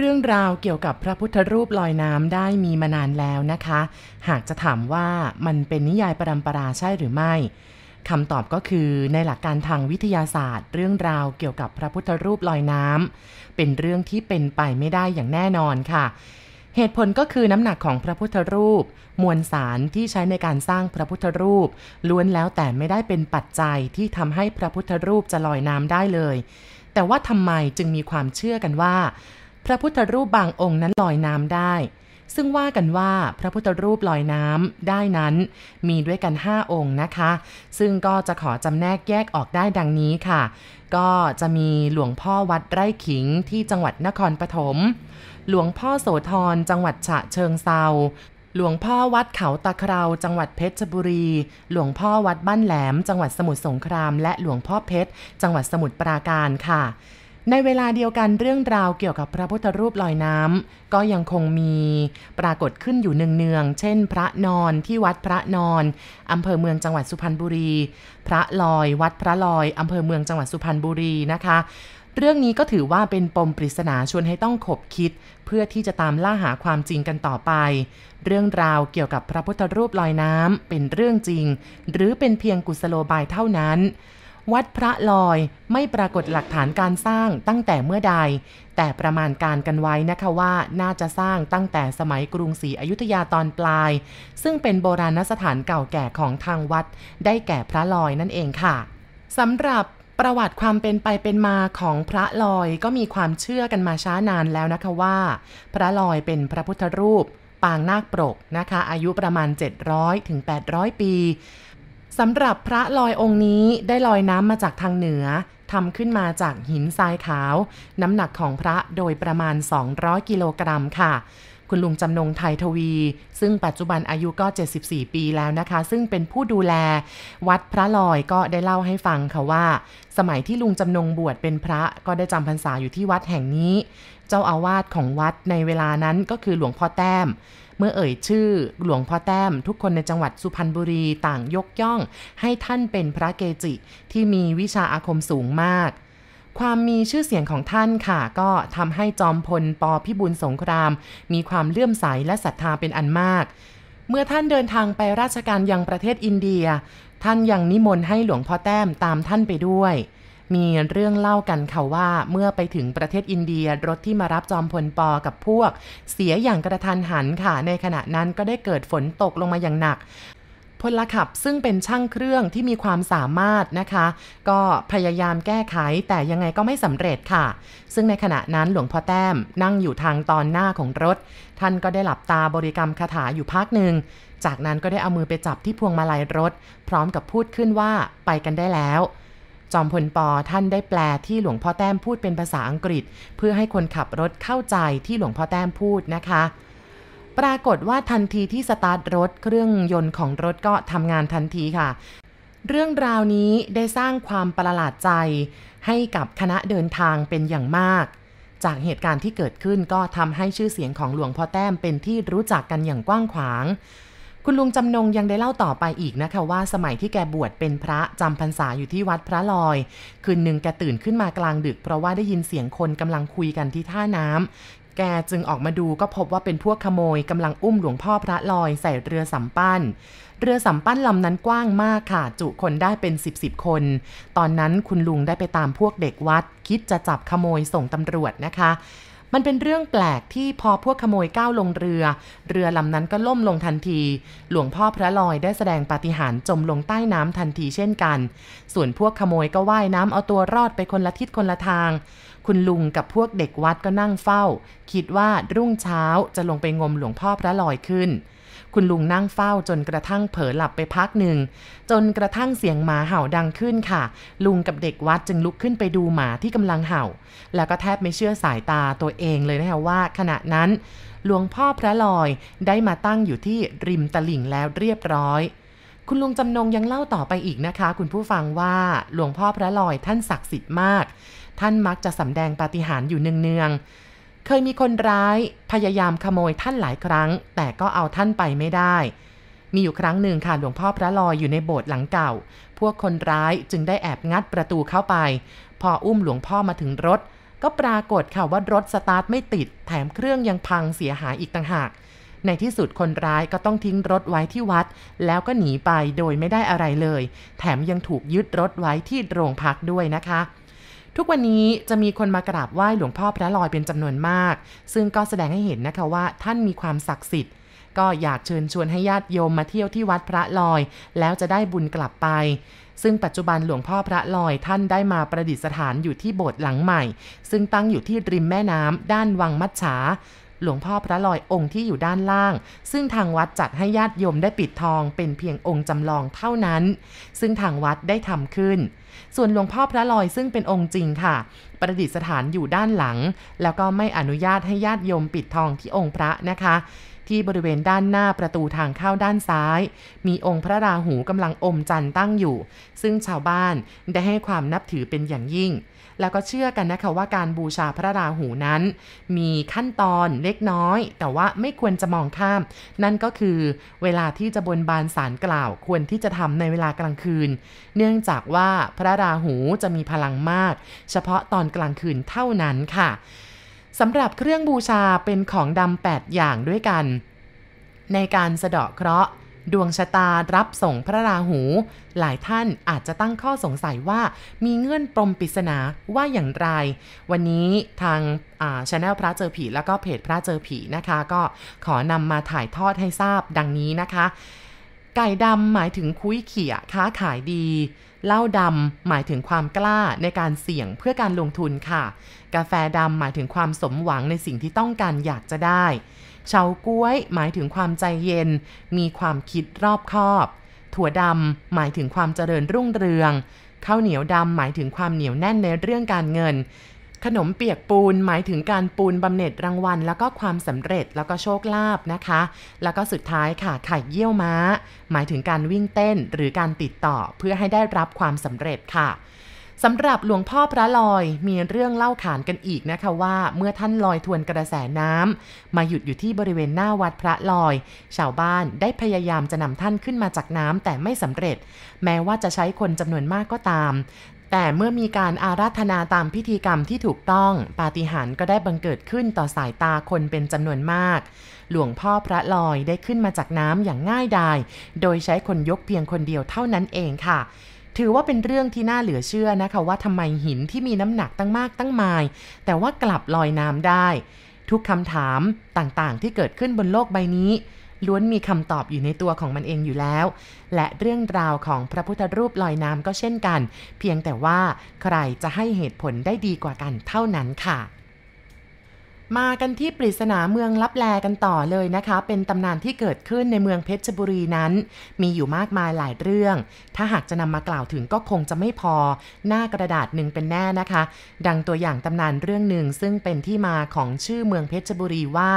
เรื่องราวเกี่ยวกับพระพุทธรูปลอยน้ำได้มีมานานแล้วนะคะ หากจะถามว่ามันเป็นนิยายปรำปราใช่หรือไม่คำตอบก็คือในหลักการทางวิทยาศาสตร์ เรื่องราวเกี่ยวกับพระพุทธรูปลอยน้ำเป็นเรื่องที่เป็นไปไม่ได้อย่างแน่นอนค่ะ เหตุผลก็คือน้ำหนักของพระพุทธรูป มวลสารที่ใช้ในการสร้างพระพุทธรูป ล้วนแล้วแต่ไม่ได้เป็นปัจจัยที่ทำให้พระพุทธรูปจะลอยน้ำได้เลย แต่ว่าทำไมจึงมีความเชื่อกันว่า ระพุทธรูปบางองค์นั้นลอยน้ำได้ ซึ่งว่ากันว่าพระพุทธรูปลอยน้ำได้นั้น มีด้วยกัน 5 องค์นะคะ ซึ่งก็จะขอจำแนกแยกออกได้ดังนี้ค่ะ ก็จะมีหลวงพ่อวัดไร่ขิงที่จังหวัดนครปฐม หลวงพ่อโสธรจังหวัดฉะเชิงเซาหลวงพ่อวัดเขาตะเคราจังหวัดเพชรบุรี หลวงพ่อวัดบ้านแหลม จังหวัดสมุทรสงคราม และหลวงพ่อเพชร จังหวัดสมุทรปราการค่ะ ในเวลาเดียวกันเรื่องราวเกี่ยวกับพระพุทธรูปลอยน้ำก็ยังคงมีปรากฏขึ้นอยู่เนืองๆ เช่น พระนอนที่วัดพระนอนอำเภอเมืองจังหวัดสุพรรณบุรี พระลอย วัดพระลอยอำเภอเมืองจังหวัดสุพรรณบุรีนะคะ เรื่องนี้ก็ถือว่าเป็นปมปริศนาชวนให้ต้องขบคิด เพื่อที่จะตามล่าหาความจริงกันต่อไป เรื่องราวเกี่ยวกับพระพุทธรูปลอยน้ำเป็นเรื่องจริง หรือเป็นเพียงกุศโลบายเท่านั้น วัดพระลอยไม่ปรากฏหลักฐานการสร้างตั้งแต่เมื่อใด แต่ประมาณการกันไว้นะคะว่าน่าจะสร้างตั้งแต่สมัยกรุงศรีอยุธยาตอนปลาย ซึ่งเป็นโบราณสถานเก่าแก่ของทางวัด ได้แก่พระลอยนั่นเองค่ะสำหรับประวัติความเป็นไปเป็นมาของพระลอยก็มีความเชื่อกันมาช้านานแล้วนะคะว่า พระลอยเป็นพระพุทธรูป ปางนาคปรกนะคะ อายุประมาณ 700ถึง800 ปี สำหรับพระลอยองค์นี้ได้ลอยน้ำมาจากทางเหนือทำขึ้นมาจากหินทรายขาว น้ำหนักของพระโดยประมาณ 200 กิโลกรัมค่ะ คุณลุงจำนงไทยทวี ซึ่งปัจจุบันอายุก็ 74 ปีแล้วนะคะ ซึ่งเป็นผู้ดูแล วัดพระลอยก็ได้เล่าให้ฟังค่ะว่า สมัยที่ลุงจำนงบวชเป็นพระก็ได้จำพรรษาอยู่ที่วัดแห่งนี้ เจ้าอาวาสของวัดในเวลานั้นก็คือหลวงพ่อแต้ม เมื่อเอ่ยชื่อหลวงพ่อแต้ม ทุกคนในจังหวัดสุพรรณบุรีต่างยกย่อง ให้ท่านเป็นพระเกจิที่มีวิชาอาคมสูงมาก ความมีชื่อเสียงของท่านค่ะ ก็ทำให้จอมพลปพิบูลสงคราม มีความเลื่อมใสและศรัทธาเป็นอันมาก เมื่อท่านเดินทางไปราชการยังประเทศอินเดีย ท่านยังนิมนต์ให้หลวงพ่อแต้มตามท่านไปด้วย มีเรื่องเล่ากันค่ะว่าเมื่อไปถึงประเทศอินเดียรถที่มารับจอมพลปอกับพวก เสียอย่างกระทันหันค่ะ ในขณะนั้นก็ได้เกิดฝนตกลงมาอย่างหนักพลขับซึ่งเป็นช่างเครื่องที่มีความสามารถนะคะ ก็พยายามแก้ไขแต่ยังไงก็ไม่สำเร็จค่ะ ซึ่งในขณะนั้นหลวงพ่อแต้มนั่งอยู่ทางตอนหน้าของรถ ท่านก็ได้หลับตาบริกรรมคาถาอยู่พักหนึ่ง จากนั้นก็ได้เอามือไปจับที่พวงมาลัยรถ พร้อมกับพูดขึ้นว่าไปกันได้แล้ว จอมพลปอท่านได้แปลที่หลวงพ่อแต้มพูดเป็นภาษาอังกฤษ เพื่อให้คนขับรถเข้าใจที่หลวงพ่อแต้มพูดนะคะ ปรากฏว่าทันทีที่สตาร์ทรถเครื่องยนต์ของรถก็ทำงานทันทีค่ะ เรื่องราวนี้ได้สร้างความประหลาดใจ ให้กับคณะเดินทางเป็นอย่างมาก จากเหตุการณ์ที่เกิดขึ้นก็ทำให้ชื่อเสียงของหลวงพ่อแต้มเป็นที่รู้จักกันอย่างกว้างขวาง คุณลุงจำนงยังได้เล่าต่อไปอีกนะคะว่าสมัยที่แกบวชเป็นพระจำพรรษาอยู่ที่วัดพระลอย คืนหนึ่งแกตื่นขึ้นมากลางดึก เพราะว่าได้ยินเสียงคนกำลังคุยกันที่ท่าน้ำแกจึงออกมาดูก็พบว่าเป็นพวกขโมยกำลังอุ้มหลวงพ่อพระลอยใส่เรือสำปั้น เรือสำปั้นลำนั้นกว้างมากค่ะ จุคนได้เป็น 10บสคน ตอนนั้นคุณลุงได้ไปตามพวกเด็กวัด คิดจะจับขโมยส่งตำรวจนะคะ มันเป็นเรื่องแปลกที่พอพวกขโมยก้าวลงเรือ เรือลำนั้นก็ล่มลงทันที หลวงพ่อพระลอยได้แสดงปาฏิหาริย์จมลงใต้น้ำทันทีเช่นกัน ส่วนพวกขโมยก็ว่ายน้ำเอาตัวรอดไปคนละทิศคนละทาง คุณลุงกับพวกเด็กวัดก็นั่งเฝ้า คิดว่ารุ่งเช้าจะลงไปงมหลวงพ่อพระลอยขึ้น คุณลุงนั่งเฝ้าจนกระทั่งเผลอหลับไปพักหนึ่ง จนกระทั่งเสียงหมาเห่าดังขึ้นค่ะ ลุงกับเด็กวัดจึงลุกขึ้นไปดูหมาที่กำลังเห่า แล้วก็แทบไม่เชื่อสายตาตัวเองเลยนะคะว่า ขณะนั้นหลวงพ่อพระลอยได้มาตั้งอยู่ที่ริมตลิ่งแล้วเรียบร้อยคุณลุงจำนงยังเล่าต่อไปอีกนะคะ คุณผู้ฟังว่าหลวงพ่อพระลอยท่านศักดิ์สิทธิ์มาก ท่านมักจะสำแดงปาฏิหาริย์อยู่เนืองๆ เคยมีคนร้ายพยายามขโมยท่านหลายครั้ง แต่ก็เอาท่านไปไม่ได้ มีอยู่ครั้งหนึ่งค่ะหลวงพ่อพระลอยอยู่ในโบสถ์หลังเก่า พวกคนร้ายจึงได้แอบงัดประตูเข้าไป พออุ้มหลวงพ่อมาถึงรถ ก็ปรากฏค่ะว่ารถสตาร์ทไม่ติด แถมเครื่องยังพังเสียหายอีกต่างหาก ในที่สุดคนร้ายก็ต้องทิ้งรถไว้ที่วัด แล้วก็หนีไปโดยไม่ได้อะไรเลย แถมยังถูกยึดรถไว้ที่โรงพักด้วยนะคะ ทุกวันนี้จะมีคนมากราบไหว้หลวงพ่อพระลอยเป็นจำนวนมาก ซึ่งก็แสดงให้เห็นนะคะว่าท่านมีความศักดิ์สิทธิ์ก็อยากเชิญชวนให้ญาติโยมมาเที่ยวที่วัดพระลอย แล้วจะได้บุญกลับไป ซึ่งปัจจุบันหลวงพ่อพระลอยท่านได้มาประดิษฐานอยู่ที่โบสถ์หลังใหม่ ซึ่งตั้งอยู่ที่ริมแม่น้ำด้านวังมัจฉา หลวงพ่อพระลอยองค์ที่อยู่ด้านล่าง ซึ่งทางวัดจัดให้ญาติโยมได้ปิดทองเป็นเพียงองค์จำลองเท่านั้น ซึ่งทางวัดได้ทำขึ้น ส่วนหลวงพ่อพระลอยซึ่งเป็นองค์จริงค่ะ ประดิษฐานอยู่ด้านหลัง แล้วก็ไม่อนุญาตให้ญาติโยมปิดทองที่องค์พระนะคะที่บริเวณด้านหน้าประตูทางเข้าด้านซ้าย มีองค์พระราหูกำลังอมจันทร์ตั้งอยู่ ซึ่งชาวบ้านได้ให้ความนับถือเป็นอย่างยิ่ง แล้วก็เชื่อกันนะคะว่าการบูชาพระราหูนั้น มีขั้นตอนเล็กน้อย แต่ว่าไม่ควรจะมองข้าม นั่นก็คือเวลาที่จะบนบานสารกล่าวควรที่จะทำในเวลากลางคืน เนื่องจากว่าพระราหูจะมีพลังมาก เฉพาะตอนกลางคืนเท่านั้นค่ะสำหรับเครื่องบูชาเป็นของดำ8อย่างด้วยกัน ในการสะเดาะเคราะห์ ดวงชะตารับส่งพระราหู หลายท่านอาจจะตั้งข้อสงสัยว่ามีเงื่อนปมปริศนาว่าอย่างไร วันนี้ทางช anel พระเจอผีแล้วก็เพจพระเจอผีนะคะ ก็ขอนำมาถ่ายทอดให้ทราบดังนี้นะคะ ไก่ดำหมายถึงคุ้ยเขี่ยค้าขายดีเหล้าดำหมายถึงความกล้าในการเสี่ยงเพื่อการลงทุนค่ะ กาแฟดำหมายถึงความสมหวังในสิ่งที่ต้องการอยากจะได้ เฉาก้วยหมายถึงความใจเย็น มีความคิดรอบคอบ ถั่วดำหมายถึงความเจริญรุ่งเรือง ข้าวเหนียวดำหมายถึงความเหนียวแน่นในเรื่องการเงิน ขนมเปียกปูนหมายถึงการปูนบำเหน็จรางวัล แล้วก็ความสำเร็จแล้วก็โชคลาภนะคะ แล้วก็สุดท้ายค่ะไข่เยี่ยวม้า หมายถึงการวิ่งเต้นหรือการติดต่อเพื่อให้ได้รับความสำเร็จค่ะ สำหรับหลวงพ่อพระลอยมีเรื่องเล่าขานกันอีกนะคะว่า เมื่อท่านลอยทวนกระแสน้ำมาหยุดอยู่ที่บริเวณหน้าวัดพระลอย ชาวบ้านได้พยายามจะนำท่านขึ้นมาจากน้ำแต่ไม่สำเร็จ แม้ว่าจะใช้คนจำนวนมากก็ตาม แต่เมื่อมีการอาราธนาตามพิธีกรรมที่ถูกต้อง ปาฏิหาริย์ก็ได้บังเกิดขึ้นต่อสายตาคนเป็นจำนวนมาก หลวงพ่อพระลอยได้ขึ้นมาจากน้ำอย่างง่ายดาย โดยใช้คนยกเพียงคนเดียวเท่านั้นเองค่ะ ถือว่าเป็นเรื่องที่น่าเหลือเชื่อนะคะว่าทำไมหินที่มีน้ำหนักตั้งมากตั้งมาย แต่ว่ากลับลอยน้ำได้ ทุกคำถามต่างๆ ที่เกิดขึ้นบนโลกใบนี้ล้วนมีคำตอบอยู่ในตัวของมันเองอยู่แล้ว และเรื่องราวของพระพุทธรูปลอยน้ำก็เช่นกัน เพียงแต่ว่าใครจะให้เหตุผลได้ดีกว่ากันเท่านั้นค่ะ มากันที่ปริศนาเมืองลับแลกันต่อเลยนะคะ เป็นตำนานที่เกิดขึ้นในเมืองเพชรบุรีนั้น มีอยู่มากมายหลายเรื่อง ถ้าหากจะนำมากล่าวถึงก็คงจะไม่พอ หน้ากระดาษหนึ่งเป็นแน่นะคะ ดังตัวอย่างตำนานเรื่องหนึ่งซึ่งเป็นที่มาของชื่อเมืองเพชรบุรีว่า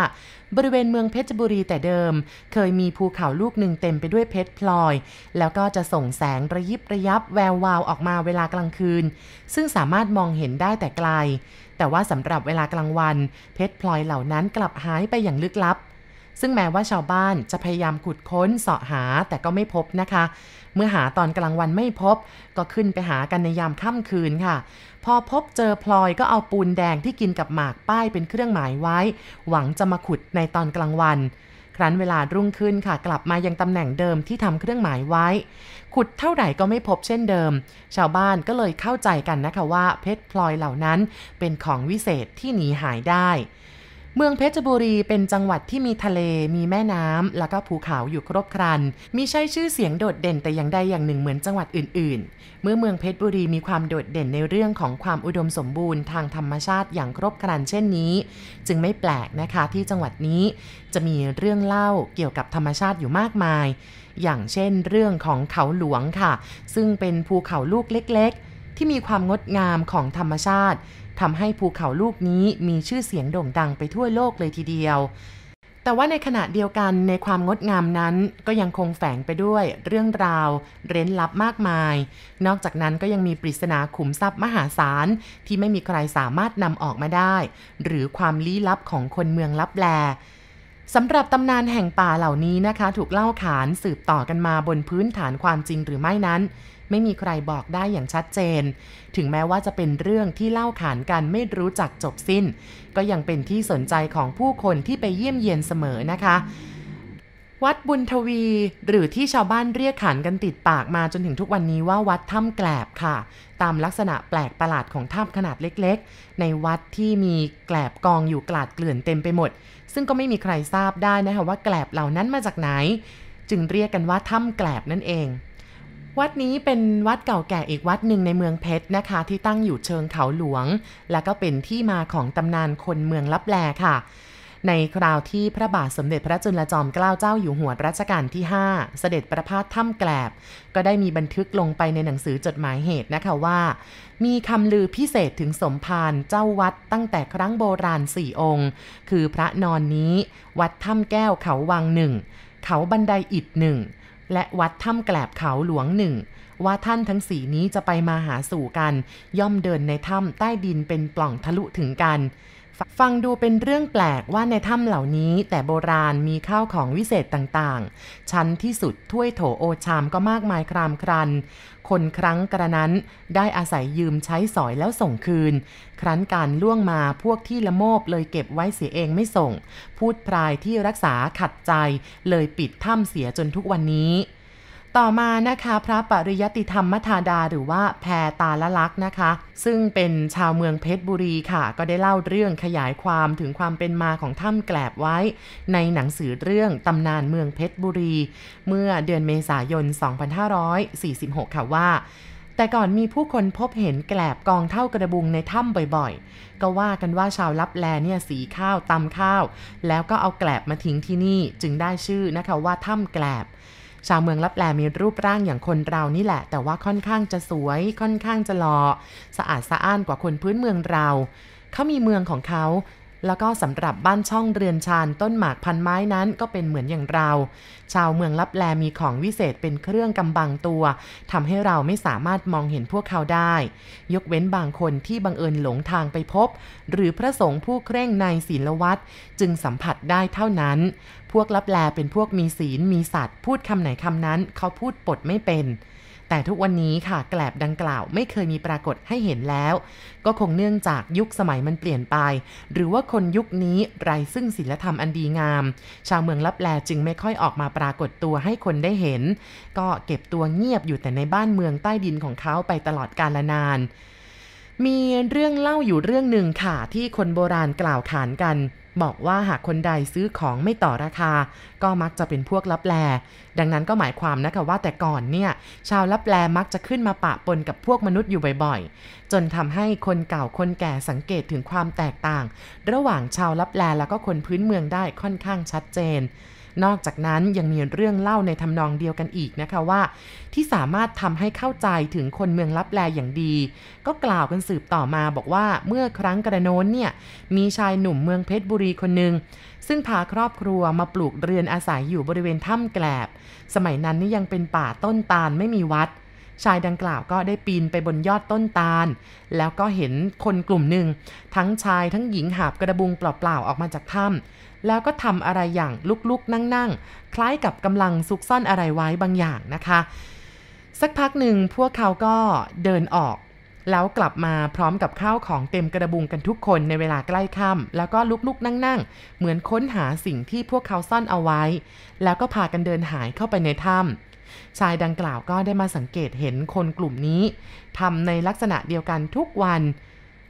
บริเวณเมืองเพชรบุรีแต่เดิม เคยมีภูเขาลูกหนึ่งเต็มไปด้วยเพชรพลอย แล้วก็จะส่งแสงระยิบระยับแวววาวออกมาเวลากลางคืน ซึ่งสามารถมองเห็นได้แต่ไกล แต่ว่าสำหรับเวลากลางวัน เพชรพลอยเหล่านั้นกลับหายไปอย่างลึกลับ ซึ่งแม้ว่าชาวบ้านจะพยายามขุดค้นเสาะหาแต่ก็ไม่พบนะคะ เมื่อหาตอนกลางวันไม่พบ ก็ขึ้นไปหากันในยามค่ำคืนค่ะ พอพบเจอพลอยก็เอาปูนแดงที่กินกับหมากป้ายเป็นเครื่องหมายไว้ หวังจะมาขุดในตอนกลางวัน ครั้นเวลารุ่งขึ้นค่ะ กลับมายังตำแหน่งเดิมที่ทำเครื่องหมายไว้ ขุดเท่าไหร่ก็ไม่พบเช่นเดิม ชาวบ้านก็เลยเข้าใจกันนะคะว่าเพชรพลอยเหล่านั้นเป็นของวิเศษที่หนีหายได้ เมืองเพชรบุรีเป็นจังหวัดที่มีทะเล มีแม่น้ำ แล้วก็ภูเขาอยู่ครบครัน มีใช่ชื่อเสียงโดดเด่นแต่อย่างใดอย่างหนึ่งเหมือนจังหวัดอื่น ๆ เมื่อเมืองเพชรบุรีมีความโดดเด่นในเรื่องของความอุดมสมบูรณ์ทางธรรมชาติอย่างครบครันเช่นนี้ จึงไม่แปลกนะคะที่จังหวัดนี้ จะมีเรื่องเล่าเกี่ยวกับธรรมชาติอยู่มากมาย อย่างเช่น เรื่องของเขาหลวงค่ะ ซึ่งเป็นภูเขาลูกเล็ก ๆ ที่มีความงดงามของธรรมชาติ ทำให้ภูเขาลูกนี้มีชื่อเสียงโด่งดังไปทั่วโลกเลยทีเดียว แต่ว่าในขณะเดียวกันในความงดงามนั้นก็ยังคงแฝงไปด้วยเรื่องราว เร้นลับมากมาย นอกจากนั้นก็ยังมีปริศนาขุมทรัพย์มหาศาล ที่ไม่มีใครสามารถนำออกมาได้ หรือความลี้ลับของคนเมืองลับแลสำหรับตำนานแห่งป่าเหล่านี้นะคะ ถูกเล่าขานสืบต่อกันมาบนพื้นฐานความจริงหรือไม่นั้น ไม่มีใครบอกได้อย่างชัดเจน ถึงแม้ว่าจะเป็นเรื่องที่เล่าขานกันไม่รู้จักจบสิ้น ก็ยังเป็นที่สนใจของผู้คนที่ไปเยี่ยมเยียนเสมอนะคะ วัดบุญทวีหรือที่ชาวบ้านเรียกขานกันติดปากมาจนถึงทุกวันนี้ว่าวัดถ้ำแกลบค่ะ ตามลักษณะแปลกประหลาดของถ้ำขนาดเล็กๆ ในวัดที่มีแกลบกองอยู่กลาดเกลื่อนเต็มไปหมด ซึ่งก็ไม่มีใครทราบได้นะคะว่าแกลบเหล่านั้นมาจากไหน จึงเรียกกันว่าถ้ำแกลบนั่นเอง วัดนี้เป็นวัดเก่าแก่อีกวัดหนึ่งในเมืองเพชรนะคะ ที่ตั้งอยู่เชิงเขาหลวง และก็เป็นที่มาของตำนานคนเมืองลับแลค่ะ ในคราวที่พระบาทสมเด็จพระจุลจอมเกล้าเจ้าอยู่หัวรัชกาลที่ 5 เสด็จประพาสถ้ำแกลบ ก็ได้มีบันทึกลงไปในหนังสือจดหมายเหตุนะคะว่า มีคำลือพิเศษถึงสมภารเจ้าวัดตั้งแต่ครั้งโบราณสี่องค์ คือพระนอนนี้ วัดถ้ำแก้วเขาวังหนึ่งเขาบันไดอิฐหนึ่ง และวัดถ้ำแกลบเขาหลวงหนึ่งว่าท่านทั้งสี่นี้จะไปมาหาสู่กัน ย่อมเดินในถ้ำใต้ดินเป็นปล่องทะลุถึงกัน ฟังดูเป็นเรื่องแปลกว่าในถ้ำเหล่านี้แต่โบราณมีข้าวของวิเศษต่างๆ ชั้นที่สุดถ้วยโถโอชามก็มากมายครามครัน คนครั้งกระนั้นได้อาศัยยืมใช้สอยแล้วส่งคืน ครั้นการล่วงมาพวกที่ละโมบเลยเก็บไว้เสียเองไม่ส่ง พูดพรายที่รักษาขัดใจเลยปิดถ้ำเสียจนทุกวันนี้ ต่อมานะคะพระปริยติธรรมธาดาหรือว่าแพรตาละลักษ์นะคะ ซึ่งเป็นชาวเมืองเพชรบุรีค่ะ ก็ได้เล่าเรื่องขยายความถึงความเป็นมาของถ้ำแกลบไว้ ในหนังสือเรื่องตำนานเมืองเพชรบุรี เมื่อเดือนเมษายน 2546 ค่ะว่า แต่ก่อนมีผู้คนพบเห็นแกลบกองเท่ากระบุงในถ้ำบ่อยๆ ก็ว่ากันว่าชาวลับแลเนี่ยสีข้าวตำข้าว แล้วก็เอาแกลบมาทิ้งที่นี่จึงได้ชื่อนะคะว่าถ้ำแกลบ ชาวเมืองลับแลมีรูปร่างอย่างคนเรานี่แหละ แต่ว่าค่อนข้างจะสวย ค่อนข้างจะหลอ่อสะอาดสะอ้านกว่าคนพื้นเมืองเรา เขามีเมืองของเขา แล้วก็สำหรับบ้านช่องเรือนชานต้นหมากพันไม้นั้นก็เป็นเหมือนอย่างเรา ชาวเมืองลับแลมีของวิเศษเป็นเครื่องกำบังตัวทำให้เราไม่สามารถมองเห็นพวกเขาได้ ยกเว้นบางคนที่บังเอิญหลงทางไปพบ หรือพระสงฆ์ผู้เคร่งในศีลวัดจึงสัมผัสได้เท่านั้น พวกลับแลเป็นพวกมีศีลมีสัตว์พูดคำไหนคำนั้น เขาพูดปดไม่เป็น แต่ทุกวันนี้ค่ะแกลบดังกล่าวไม่เคยมีปรากฏให้เห็นแล้ว ก็คงเนื่องจากยุคสมัยมันเปลี่ยนไป หรือว่าคนยุคนี้ไร้ซึ่งศีลธรรมอันดีงาม ชาวเมืองลับแลจึงไม่ค่อยออกมาปรากฏตัวให้คนได้เห็น ก็เก็บตัวเงียบอยู่แต่ในบ้านเมืองใต้ดินของเขาไปตลอดกาลนาน มีเรื่องเล่าอยู่เรื่องหนึ่งค่ะที่คนโบราณกล่าวขานกันบอกว่าหากคนใดซื้อของไม่ต่อราคา ก็มักจะเป็นพวกลับแลดังนั้นก็หมายความนะคะว่าแต่ก่อนเนี่ยชาวลับแลมักจะขึ้นมาปะปนกับพวกมนุษย์อยู่บ่อยๆ จนทำให้คนเก่าคนแก่สังเกตถึงความแตกต่าง ระหว่างชาวลับแลแล้วก็คนพื้นเมืองได้ค่อนข้างชัดเจนนอกจากนั้นยังมีเรื่องเล่าในทำนองเดียวกันอีกนะคะว่า ที่สามารถทำให้เข้าใจถึงคนเมืองลับแลอย่างดี ก็กล่าวกันสืบต่อมาบอกว่าเมื่อครั้งกระโน้นเนี่ยมีชายหนุ่มเมืองเพชรบุรีคนหนึ่ง ซึ่งพาครอบครัวมาปลูกเรือนอาศัยอยู่บริเวณถ้ำแกลบ สมัยนั้นนี่ยังเป็นป่าต้นตาลไม่มีวัด ชายดังกล่าวก็ได้ปีนไปบนยอดต้นตาล แล้วก็เห็นคนกลุ่มหนึ่ง ทั้งชายทั้งหญิงหาบกระบุงเปล่าๆออกมาจากถ้ำแล้วก็ทำอะไรอย่างลุกๆนั่งๆ คล้ายกับกำลังซุกซ่อนอะไรไว้บางอย่างนะคะ สักพักหนึ่งพวกเขาก็เดินออก แล้วกลับมาพร้อมกับข้าวของเต็มกระบุงกันทุกคนในเวลาใกล้ค่ำแล้วก็ลุกๆนั่งๆ เหมือนค้นหาสิ่งที่พวกเขาซ่อนเอาไว้ แล้วก็พากันเดินหายเข้าไปในถ้ำชายดังกล่าวก็ได้มาสังเกตเห็นคนกลุ่มนี้ทำในลักษณะเดียวกันทุกวัน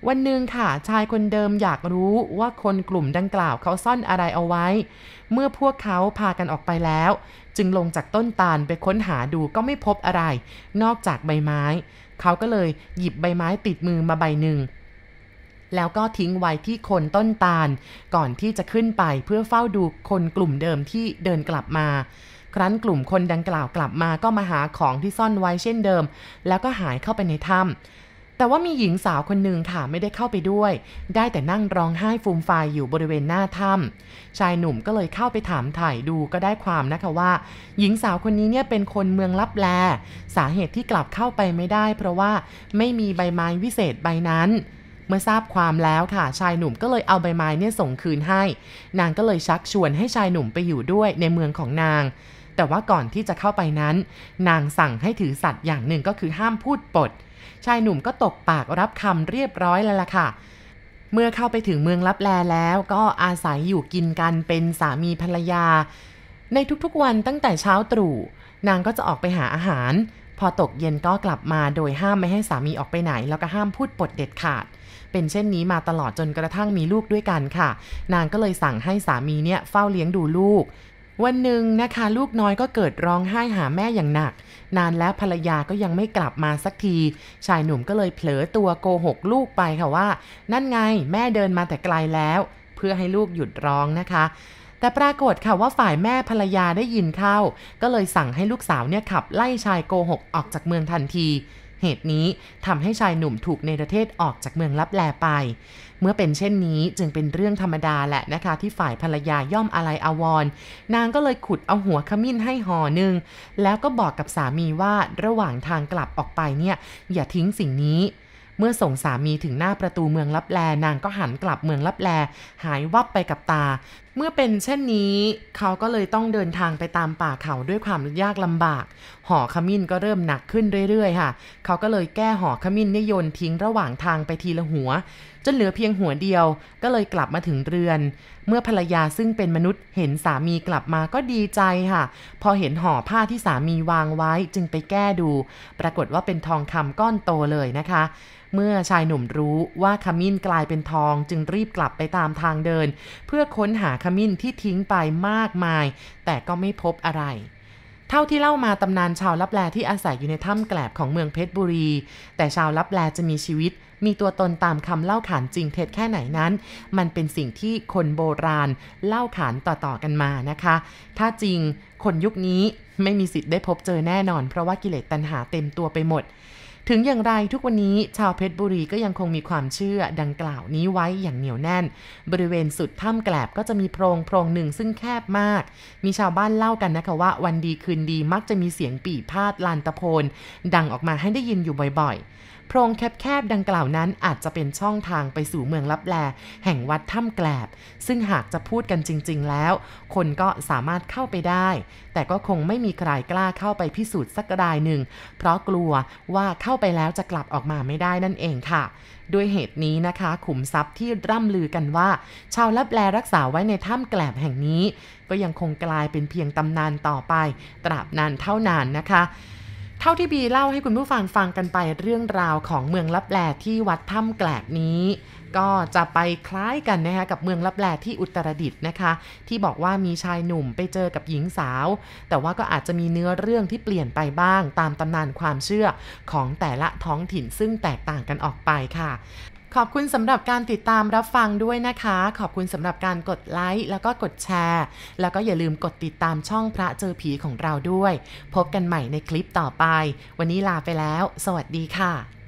วันหนึ่งค่ะชายคนเดิมอยากรู้ว่าคนกลุ่มดังกล่าวเขาซ่อนอะไรเอาไว้ เมื่อพวกเขาพากันออกไปแล้ว จึงลงจากต้นตาลไปค้นหาดูก็ไม่พบอะไร นอกจากใบไม้ เขาก็เลยหยิบใบไม้ติดมือมาใบหนึ่ง แล้วก็ทิ้งไว้ที่โคนต้นตาล ก่อนที่จะขึ้นไปเพื่อเฝ้าดูคนกลุ่มเดิมที่เดินกลับมา ครั้นกลุ่มคนดังกล่าวกลับมาก็มาหาของที่ซ่อนไว้เช่นเดิม แล้วก็หายเข้าไปในถ้ำ แต่ว่ามีหญิงสาวคนหนึ่งค่ะไม่ได้เข้าไปด้วย ได้แต่นั่งร้องไห้ฟูมฟายอยู่บริเวณหน้าถ้ำชายหนุ่มก็เลยเข้าไปถามถ่ายดูก็ได้ความนะคะว่า หญิงสาวคนนี้เนี่ยเป็นคนเมืองลับแล สาเหตุที่กลับเข้าไปไม่ได้ เพราะว่าไม่มีใบไม้วิเศษใบนั้นเมื่อทราบความแล้วค่ะ ชายหนุ่มก็เลยเอาใบไม้เนี่ยส่งคืนให้ นางก็เลยชักชวนให้ชายหนุ่มไปอยู่ด้วยในเมืองของนาง แต่ว่าก่อนที่จะเข้าไปนั้น นางสั่งให้ถือสัตว์อย่างหนึ่งก็คือห้ามพูดปด ชายหนุ่มก็ตกปากรับคำเรียบร้อยแล้วล่ะค่ะ เมื่อเข้าไปถึงเมืองลับแลแล้วก็อาศัยอยู่กินกันเป็นสามีภรรยา ในทุกๆวันตั้งแต่เช้าตรู่นางก็จะออกไปหาอาหาร พอตกเย็นก็กลับมาโดยห้ามไม่ให้สามีออกไปไหน แล้วก็ห้ามพูดปดเด็ดขาด เป็นเช่นนี้มาตลอดจนกระทั่งมีลูกด้วยกันค่ะ นางก็เลยสั่งให้สามีเนี่ยเฝ้าเลี้ยงดูลูก วันหนึ่งนะคะ ลูกน้อยก็เกิดร้องไห้หาแม่อย่างหนัก นานแล้วภรรยาก็ยังไม่กลับมาสักที ชายหนุ่มก็เลยเผลอตัวโกหกลูกไปค่ะว่า นั่นไงแม่เดินมาแต่ไกลแล้ว เพื่อให้ลูกหยุดร้องนะคะแต่ปรากฏค่ะว่าฝ่ายแม่ภรรยาได้ยินเข้า ก็เลยสั่งให้ลูกสาวเนี่ยขับไล่ชายโกหกออกจากเมืองทันที เหตุนี้ทำให้ชายหนุ่มถูกในประเทศออกจากเมืองลับแลไป เมื่อเป็นเช่นนี้จึงเป็นเรื่องธรรมดาแหละนะคะที่ฝ่ายภรรยาย่อมอะไรอาวร นางก็เลยขุดเอาหัวขมิ้นให้ห่อหนึ่งแล้วก็บอกกับสามีว่าระหว่างทางกลับออกไปเนี่ยอย่าทิ้งสิ่งนี้เมื่อส่งสามีถึงหน้าประตูเมืองลับแลนางก็หันกลับเมืองลับแล หายวับไปกับตาเมื่อเป็นเช่นนี้เขาก็เลยต้องเดินทางไปตามป่าเขาด้วยความยากลำบากห่อขมิ้นก็เริ่มหนักขึ้นเรื่อยๆ ค่ะ เขาก็เลยแก้ห่อขมิ้นเนี่ยโยนทิ้งระหว่างทางไปทีละหัว จนเหลือเพียงหัวเดียว ก็เลยกลับมาถึงเรือน เมื่อภรรยาซึ่งเป็นมนุษย์เห็นสามีกลับมาก็ดีใจค่ะ พอเห็นห่อผ้าที่สามีวางไว้จึงไปแก้ดู ปรากฏว่าเป็นทองคำก้อนโตเลยนะคะเมื่อชายหนุ่มรู้ว่าขมิ้นกลายเป็นทองจึงรีบกลับไปตามทางเดิน เพื่อค้นหาขมิ้นที่ทิ้งไปมากมาย แต่ก็ไม่พบอะไร เท่าที่เล่ามาตำนานชาวลับแลที่อาศัยอยู่ในถ้ำแกลบของเมืองเพชรบุรี แต่ชาวลับแลจะมีชีวิต มีตัวตนตามคำเล่าขานจริงเท็จแค่ไหนนั้น มันเป็นสิ่งที่คนโบราณเล่าขานต่อๆกันมานะคะ ถ้าจริงคนยุคนี้ไม่มีสิทธิ์ได้พบเจอแน่นอน เพราะว่ากิเลสตัณหาเต็มตัวไปหมด ถึงอย่างไรทุกวันนี้ชาวเพชรบุรีก็ยังคงมีความเชื่อดังกล่าวนี้ไว้อย่างเหนียวแน่น บริเวณสุดถ้ำแกลบก็จะมีโพรงโพรงหนึ่งซึ่งแคบมาก มีชาวบ้านเล่ากันนะคะว่า วันดีคืนดีมักจะมีเสียงปี่พาดลานตะโพนดังออกมาให้ได้ยินอยู่บ่อยๆ โพรงแคบๆดังกล่าวนั้นอาจจะเป็นช่องทางไปสู่เมืองลับแล แห่งวัดถ้ำแกลบ ซึ่งหากจะพูดกันจริง ๆ แล้ว คนก็สามารถเข้าไปได้ แต่ก็คงไม่มีใครกล้าเข้าไปพิสูจน์สักรายหนึ่ง เพราะกลัวว่าเข้าไปแล้วจะกลับออกมาไม่ได้นั่นเองค่ะด้วยเหตุนี้นะคะ ขุมทรัพย์ที่ร่ำลือกันว่า ชาวลับแลรักษาไว้ในถ้ำแกลบแห่งนี้ ก็ยังคงกลายเป็นเพียงตำนานต่อไป ตราบนานเท่านานนะคะ เท่าที่บีเล่าให้คุณผู้ฟังฟังกันไปเรื่องราวของเมืองลับแลที่วัดถ้ำแกลบนี้ ก็จะไปคล้ายกันนะคะกับเมืองลับแลที่อุตรดิตถ์นะคะ ที่บอกว่ามีชายหนุ่มไปเจอกับหญิงสาว แต่ว่าก็อาจจะมีเนื้อเรื่องที่เปลี่ยนไปบ้าง ตามตำนานความเชื่อของแต่ละท้องถิ่นซึ่งแตกต่างกันออกไปค่ะ ขอบคุณสำหรับการติดตามรับฟังด้วยนะคะ ขอบคุณสำหรับการกดไลค์แล้วก็กดแชร์ แล้วก็อย่าลืมกดติดตามช่องพระเจอผีของเราด้วย พบกันใหม่ในคลิปต่อไป วันนี้ลาไปแล้ว สวัสดีค่ะ